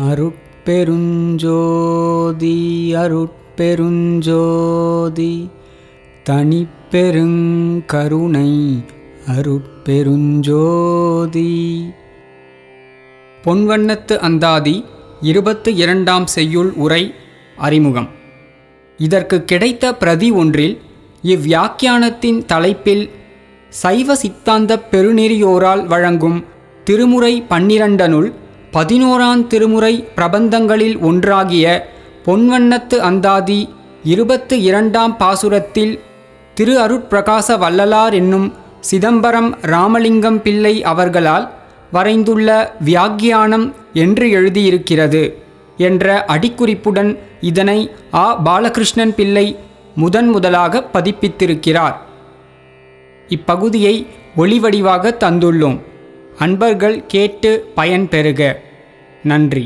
அருட்பெருஞ்சோதி அருட்பெருஞ்சோதி தனிப்பெருங்கருணை அருட்பெருஞ்சோதி. பொன்வண்ணத்து அந்தாதி இருபத்து இரண்டாம் செய்யுள் உரை அறிமுகம். இதற்கு கிடைத்த பிரதி ஒன்றில் இவ்வியாக்கியானத்தின் தலைப்பில் சைவ சித்தாந்த பெருநெறியோரால் வழங்கும் திருமுறை பன்னிரண்டனுள் பதினோராம் திருமுறை பிரபந்தங்களில் ஒன்றாகிய பொன்வண்ணத்து அந்தாதி இருபத்து இரண்டாம் பாசுரத்தில் திரு அருட்பிரகாச வள்ளலார் என்னும் சிதம்பரம் ராமலிங்கம் பிள்ளை அவர்களால் வரைந்துள்ள வியாக்கியானம் என்று எழுதியிருக்கிறது என்ற அடிக்குறிப்புடன் இதனை ஆ. பாலகிருஷ்ணன் பிள்ளை முதன் முதலாக பதிப்பித்திருக்கிறார். இப்பகுதியை ஒளிவடிவாக தந்துள்ளோம். அன்பர்கள் கேட்டு பயன்பெறுக நன்றி.